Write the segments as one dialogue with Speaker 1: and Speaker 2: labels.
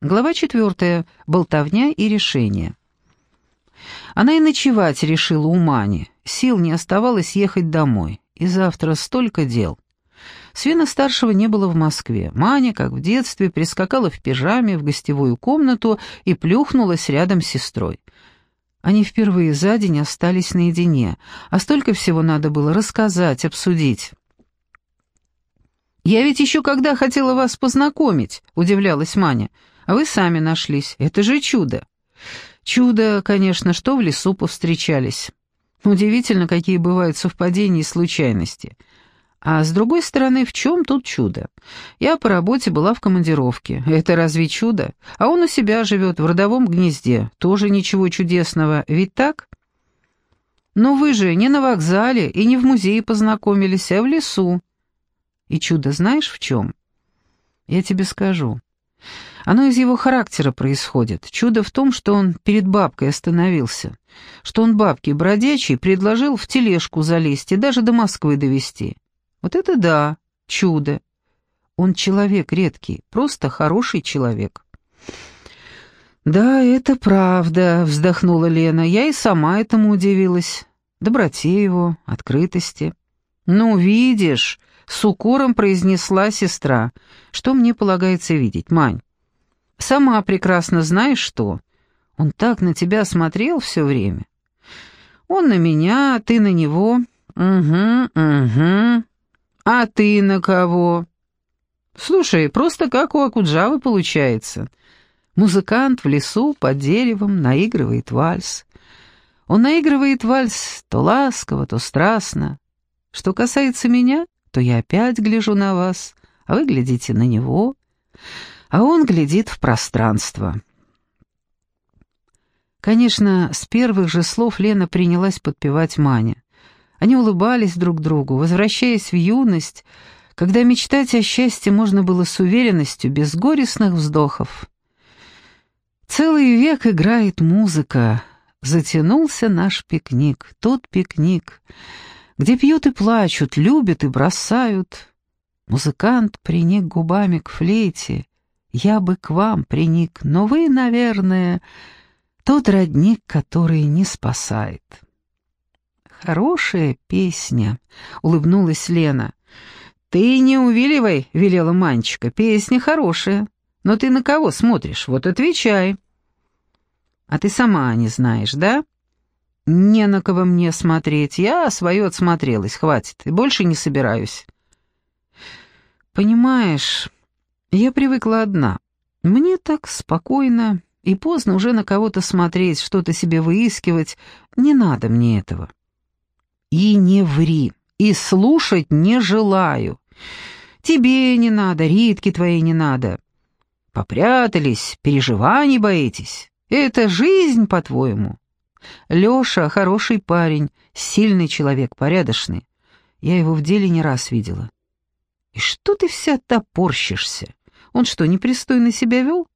Speaker 1: Глава четвертая. Болтовня и решение. Она и ночевать решила у Мани. Сил не оставалось ехать домой. И завтра столько дел. Свина-старшего не было в Москве. Маня, как в детстве, прискакала в пижаме в гостевую комнату и плюхнулась рядом с сестрой. Они впервые за день остались наедине, а столько всего надо было рассказать, обсудить. «Я ведь еще когда хотела вас познакомить», — удивлялась Маня, — «а вы сами нашлись. Это же чудо». Чудо, конечно, что в лесу повстречались. Удивительно, какие бывают совпадения и случайности. А с другой стороны, в чем тут чудо? Я по работе была в командировке. Это разве чудо? А он у себя живет в родовом гнезде. Тоже ничего чудесного. Ведь так? Но вы же не на вокзале и не в музее познакомились, а в лесу. И чудо знаешь в чем? Я тебе скажу. Оно из его характера происходит. Чудо в том, что он перед бабкой остановился, что он бабке бродячий предложил в тележку залезть и даже до Москвы довести. Вот это да, чудо. Он человек редкий, просто хороший человек. «Да, это правда», — вздохнула Лена. «Я и сама этому удивилась. Доброте его, открытости». «Ну, видишь», — с укором произнесла сестра. «Что мне полагается видеть, Мань?» Сама прекрасно знаешь что. Он так на тебя смотрел все время. Он на меня, ты на него. Угу, угу. А ты на кого? Слушай, просто как у Акуджавы получается. Музыкант в лесу под деревом наигрывает вальс. Он наигрывает вальс то ласково, то страстно. Что касается меня, то я опять гляжу на вас, а вы глядите на него а он глядит в пространство. Конечно, с первых же слов Лена принялась подпевать Маня. Они улыбались друг другу, возвращаясь в юность, когда мечтать о счастье можно было с уверенностью, без горестных вздохов. Целый век играет музыка. Затянулся наш пикник, тот пикник, где пьют и плачут, любят и бросают. Музыкант приник губами к флейте, я бы к вам приник, но вы, наверное, тот родник, который не спасает». «Хорошая песня», — улыбнулась Лена. «Ты не увиливай», — велела Манчика, — «песня хорошая. Но ты на кого смотришь? Вот отвечай». «А ты сама не знаешь, да?» «Не на кого мне смотреть. Я свое отсмотрелась, хватит, и больше не собираюсь». «Понимаешь...» Я привыкла одна. Мне так спокойно и поздно уже на кого-то смотреть, что-то себе выискивать. Не надо мне этого. И не ври, и слушать не желаю. Тебе не надо, Ритке твоей не надо. Попрятались, переживаний боитесь. Это жизнь, по-твоему? Лёша хороший парень, сильный человек, порядочный. Я его в деле не раз видела. И что ты вся топорщишься? Он что, непристойно себя вел?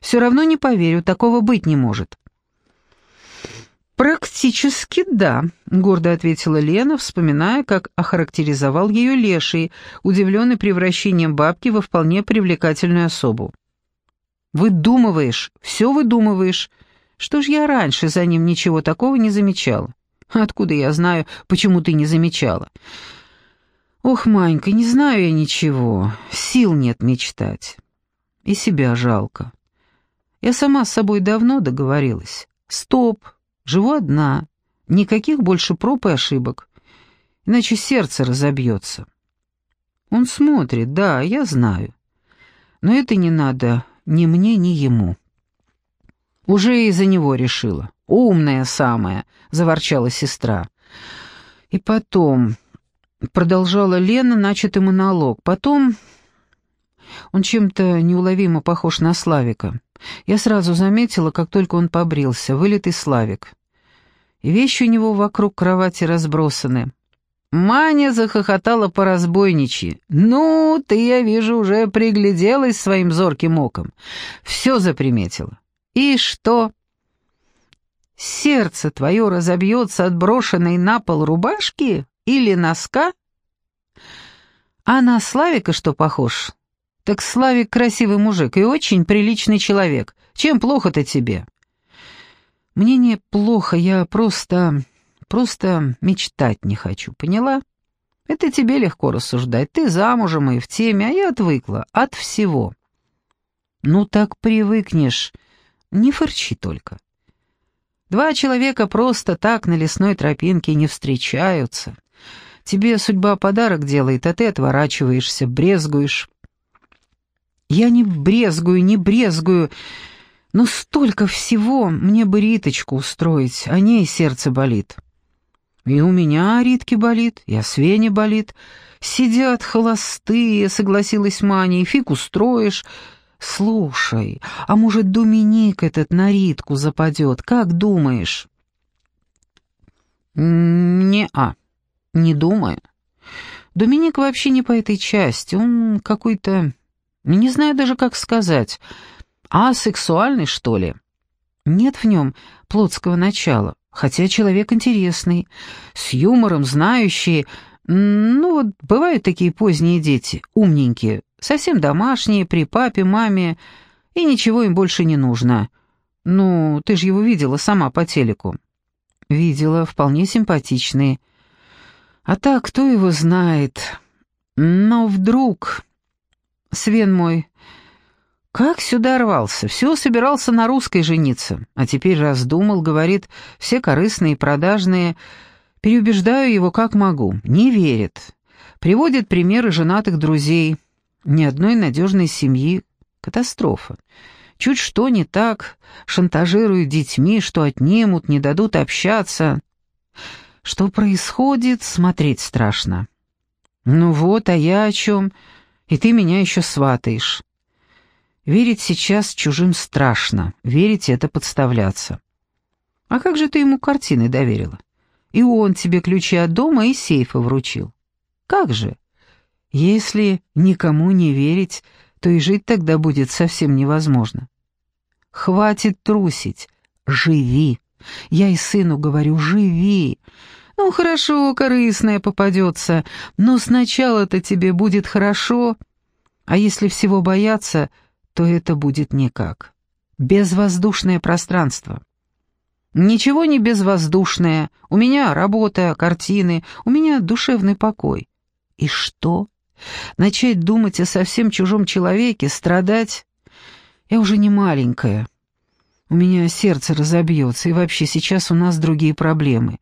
Speaker 1: Все равно не поверю, такого быть не может. «Практически да», — гордо ответила Лена, вспоминая, как охарактеризовал ее Леший, удивленный превращением бабки во вполне привлекательную особу. «Выдумываешь, все выдумываешь. Что ж я раньше за ним ничего такого не замечала? Откуда я знаю, почему ты не замечала? Ох, Манька, не знаю я ничего, сил нет мечтать. И себя жалко. Я сама с собой давно договорилась. Стоп, живу одна, никаких больше проб и ошибок, иначе сердце разобьется. Он смотрит, да, я знаю. Но это не надо ни мне, ни ему. Уже из-за него решила. «Умная самая», — заворчала сестра. «И потом, Продолжала Лена начатый монолог. Потом он чем-то неуловимо похож на Славика. Я сразу заметила, как только он побрился, вылитый Славик. И вещи у него вокруг кровати разбросаны. Маня захохотала по разбойничьи. «Ну, ты, я вижу, уже пригляделась своим зорким оком. Все заприметила. И что?» «Сердце твое разобьется от брошенной на пол рубашки?» Или носка? А на Славика что похож? Так Славик красивый мужик и очень приличный человек. Чем плохо-то тебе?» «Мне не плохо, я просто... просто мечтать не хочу, поняла? Это тебе легко рассуждать. Ты замужем и в теме, а я отвыкла. От всего». «Ну так привыкнешь. Не фырчи только». Два человека просто так на лесной тропинке не встречаются. Тебе судьба подарок делает, а ты отворачиваешься, брезгуешь. Я не брезгую, не брезгую, но столько всего мне бы Риточку устроить, о ней сердце болит. И у меня Ритки болит, и о Свене болит. Сидят холостые, согласилась Маня, и фиг устроишь, «Слушай, а может, Доминик этот на Ритку западет, как думаешь?» «Не-а, не думаю. Доминик вообще не по этой части, он какой-то, не знаю даже, как сказать, асексуальный, что ли. Нет в нем плотского начала, хотя человек интересный, с юмором, знающий, ну вот бывают такие поздние дети, умненькие, Совсем домашние, при папе, маме, и ничего им больше не нужно. Ну, ты же его видела сама по телеку. Видела, вполне симпатичный. А так, кто его знает? Но вдруг... Свен мой, как сюда рвался? Все собирался на русской жениться, а теперь раздумал, говорит, все корыстные и продажные. Переубеждаю его как могу, не верит. Приводит примеры женатых друзей — ни одной надежной семьи. Катастрофа. Чуть что не так, шантажируют детьми, что отнимут, не дадут общаться. Что происходит, смотреть страшно. Ну вот, а я о чем? И ты меня еще сватаешь. Верить сейчас чужим страшно, верить — это подставляться. А как же ты ему картины доверила? И он тебе ключи от дома и сейфа вручил. Как же? Если никому не верить, то и жить тогда будет совсем невозможно. Хватит трусить, живи. Я и сыну говорю, живи. Ну, хорошо, корыстное попадется, но сначала-то тебе будет хорошо, а если всего бояться, то это будет никак. Безвоздушное пространство. Ничего не безвоздушное. У меня работа, картины, у меня душевный покой. И что? Начать думать о совсем чужом человеке, страдать? Я уже не маленькая. У меня сердце разобьется, и вообще сейчас у нас другие проблемы.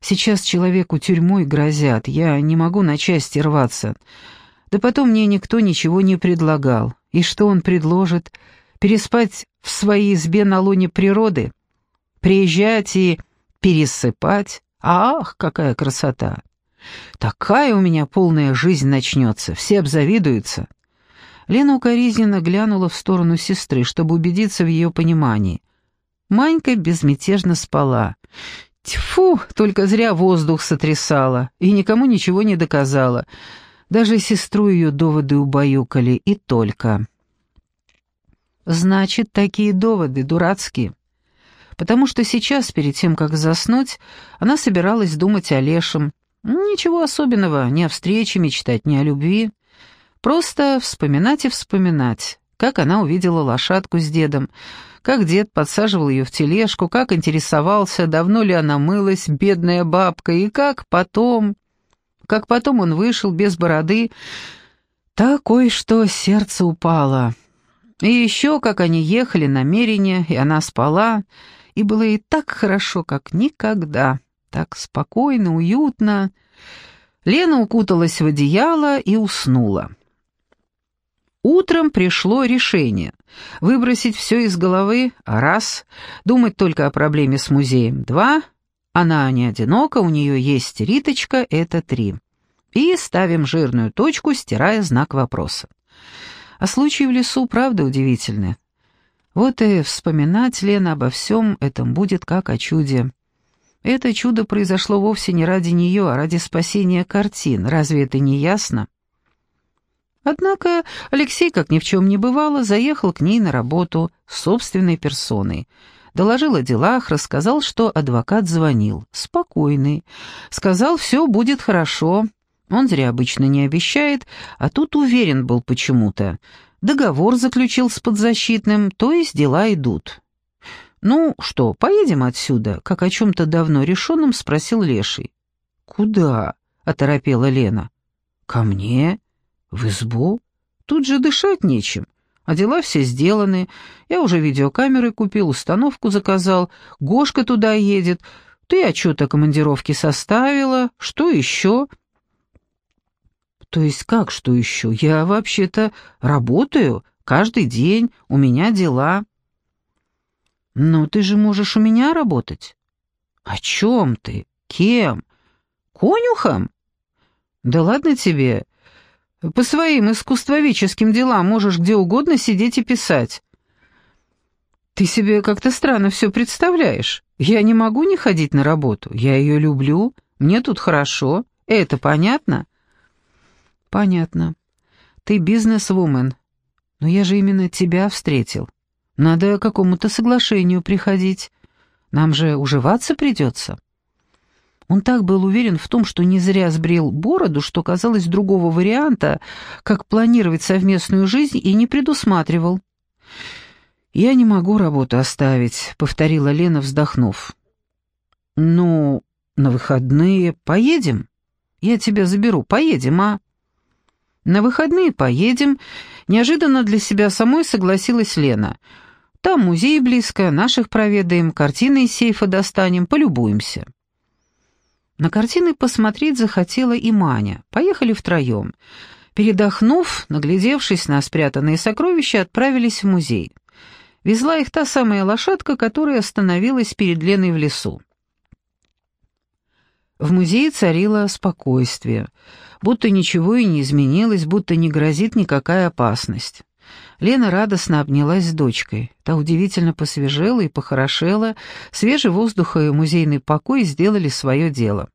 Speaker 1: Сейчас человеку тюрьмой грозят, я не могу на части рваться. Да потом мне никто ничего не предлагал. И что он предложит? Переспать в своей избе на лоне природы? Приезжать и пересыпать? Ах, какая красота! Такая у меня полная жизнь начнется, все обзавидуются». Лена укоризненно глянула в сторону сестры, чтобы убедиться в ее понимании. Манька безмятежно спала. Тьфу, только зря воздух сотрясала и никому ничего не доказала. Даже сестру ее доводы убаюкали, и только. Значит, такие доводы дурацкие. Потому что сейчас, перед тем, как заснуть, она собиралась думать о Лешем, Ничего особенного, ни о встрече мечтать, ни о любви. Просто вспоминать и вспоминать, как она увидела лошадку с дедом, как дед подсаживал ее в тележку, как интересовался, давно ли она мылась, бедная бабка, и как потом... Как потом он вышел без бороды, такой, что сердце упало. И еще, как они ехали намерение, и она спала, и было ей так хорошо, как никогда. Так спокойно, уютно. Лена укуталась в одеяло и уснула. Утром пришло решение выбросить все из головы, раз, думать только о проблеме с музеем, два, она не одинока, у нее есть Риточка, это три. И ставим жирную точку, стирая знак вопроса. А случаи в лесу, правда, удивительны. Вот и вспоминать Лена обо всем этом будет как о чуде. Это чудо произошло вовсе не ради нее, а ради спасения картин. Разве это не ясно? Однако Алексей, как ни в чем не бывало, заехал к ней на работу собственной персоной. Доложил о делах, рассказал, что адвокат звонил. Спокойный. Сказал, все будет хорошо. Он зря обычно не обещает, а тут уверен был почему-то. Договор заключил с подзащитным, то есть дела идут. «Ну что, поедем отсюда?» — как о чем-то давно решенном спросил Леший. «Куда?» — оторопела Лена. «Ко мне? В избу? Тут же дышать нечем. А дела все сделаны. Я уже видеокамеры купил, установку заказал. Гошка туда едет. Ты отчет о командировке составила. Что еще?» «То есть как что еще? Я вообще-то работаю. Каждый день. У меня дела». «Но ты же можешь у меня работать». «О чем ты? Кем? Конюхом?» «Да ладно тебе. По своим искусствоведческим делам можешь где угодно сидеть и писать». «Ты себе как-то странно все представляешь. Я не могу не ходить на работу. Я ее люблю. Мне тут хорошо. Это понятно?» «Понятно. Ты бизнес-вумен. Но я же именно тебя встретил. Надо к какому-то соглашению приходить. Нам же уживаться придется». Он так был уверен в том, что не зря сбрил бороду, что казалось другого варианта, как планировать совместную жизнь, и не предусматривал. «Я не могу работу оставить», — повторила Лена, вздохнув. «Ну, на выходные поедем? Я тебя заберу, поедем, а?» «На выходные поедем», — неожиданно для себя самой согласилась Лена. «Там музей близко, наших проведаем, картины из сейфа достанем, полюбуемся». На картины посмотреть захотела и Маня. Поехали втроем. Передохнув, наглядевшись на спрятанные сокровища, отправились в музей. Везла их та самая лошадка, которая остановилась перед Леной в лесу. В музее царило спокойствие будто ничего и не изменилось, будто не грозит никакая опасность. Лена радостно обнялась с дочкой. Та удивительно посвежела и похорошела, свежий воздух и музейный покой сделали свое дело.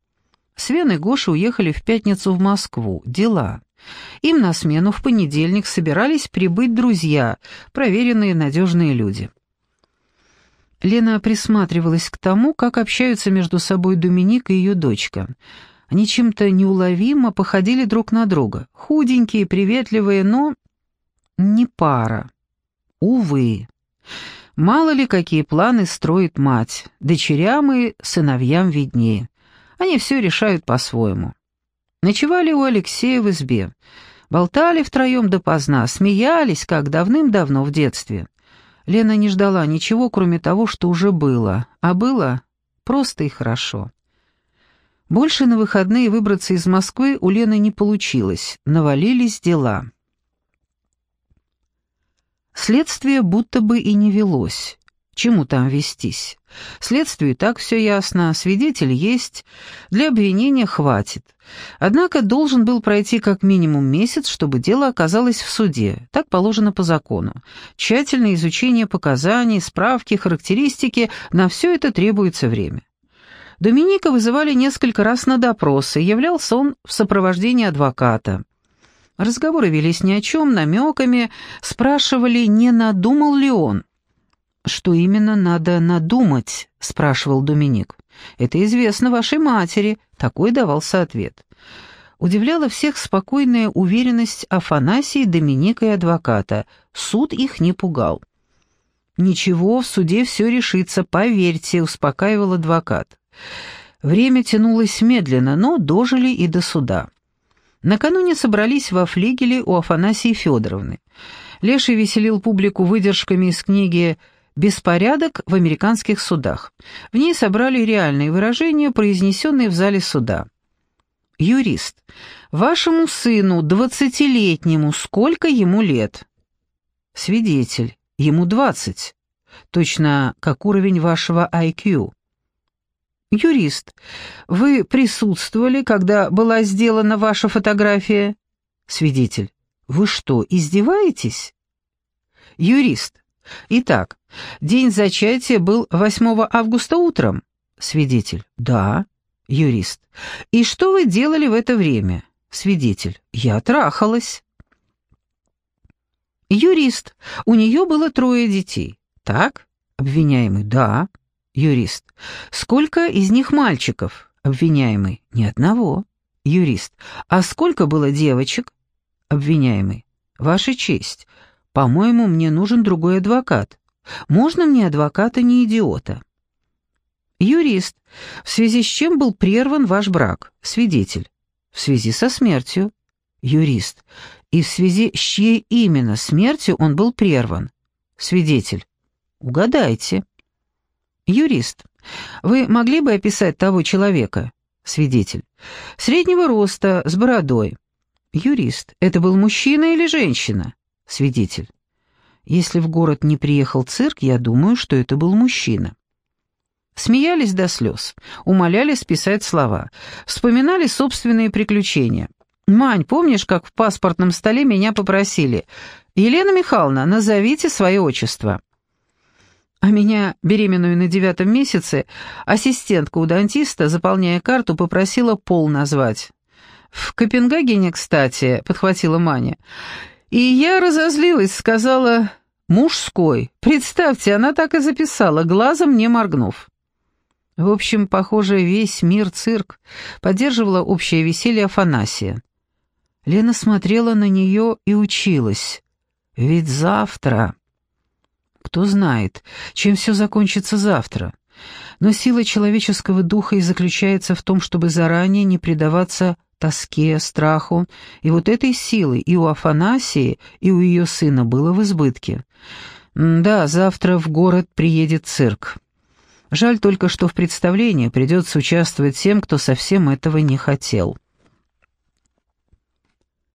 Speaker 1: Свен и Гоша уехали в пятницу в Москву. Дела. Им на смену в понедельник собирались прибыть друзья, проверенные надежные люди. Лена присматривалась к тому, как общаются между собой Доминик и ее дочка — они чем-то неуловимо походили друг на друга. Худенькие, приветливые, но не пара. Увы. Мало ли какие планы строит мать. Дочерям и сыновьям виднее. Они все решают по-своему. Ночевали у Алексея в избе. Болтали втроем допоздна, смеялись, как давным-давно в детстве. Лена не ждала ничего, кроме того, что уже было. А было просто и хорошо. Больше на выходные выбраться из Москвы у Лены не получилось, навалились дела. Следствие будто бы и не велось. Чему там вестись? Следствию так все ясно, свидетель есть, для обвинения хватит. Однако должен был пройти как минимум месяц, чтобы дело оказалось в суде, так положено по закону. Тщательное изучение показаний, справки, характеристики, на все это требуется время. Доминика вызывали несколько раз на допросы, являлся он в сопровождении адвоката. Разговоры велись ни о чем, намеками, спрашивали, не надумал ли он. «Что именно надо надумать?» — спрашивал Доминик. «Это известно вашей матери», — такой давался ответ. Удивляла всех спокойная уверенность Афанасии, Доминика и адвоката. Суд их не пугал. «Ничего, в суде все решится, поверьте», — успокаивал адвокат. Время тянулось медленно, но дожили и до суда. Накануне собрались во флигеле у Афанасии Федоровны. Леший веселил публику выдержками из книги «Беспорядок в американских судах». В ней собрали реальные выражения, произнесенные в зале суда. «Юрист, вашему сыну, двадцатилетнему, сколько ему лет?» «Свидетель, ему двадцать. Точно как уровень вашего IQ». «Юрист, вы присутствовали, когда была сделана ваша фотография?» «Свидетель, вы что, издеваетесь?» «Юрист, итак, день зачатия был 8 августа утром?» «Свидетель, да». «Юрист, и что вы делали в это время?» «Свидетель, я трахалась». «Юрист, у нее было трое детей». «Так?» «Обвиняемый, да». Юрист. Сколько из них мальчиков? Обвиняемый. Ни одного. Юрист. А сколько было девочек? Обвиняемый. Ваша честь. По-моему, мне нужен другой адвокат. Можно мне адвоката не идиота? Юрист. В связи с чем был прерван ваш брак? Свидетель. В связи со смертью. Юрист. И в связи с чьей именно смертью он был прерван? Свидетель. Угадайте. Юрист. Вы могли бы описать того человека? Свидетель. Среднего роста, с бородой. Юрист. Это был мужчина или женщина? Свидетель. Если в город не приехал цирк, я думаю, что это был мужчина. Смеялись до слез, умоляли списать слова, вспоминали собственные приключения. «Мань, помнишь, как в паспортном столе меня попросили? Елена Михайловна, назовите свое отчество». А меня, беременную на девятом месяце, ассистентка у дантиста, заполняя карту, попросила пол назвать. «В Копенгагене, кстати», — подхватила Маня. И я разозлилась, сказала «мужской». Представьте, она так и записала, глазом не моргнув. В общем, похоже, весь мир цирк поддерживала общее веселье Афанасия. Лена смотрела на нее и училась. Ведь завтра... Кто знает, чем все закончится завтра. Но сила человеческого духа и заключается в том, чтобы заранее не предаваться тоске, страху, и вот этой силы и у Афанасии, и у ее сына было в избытке. Да, завтра в город приедет цирк. Жаль только, что в представлении придется участвовать тем, кто совсем этого не хотел.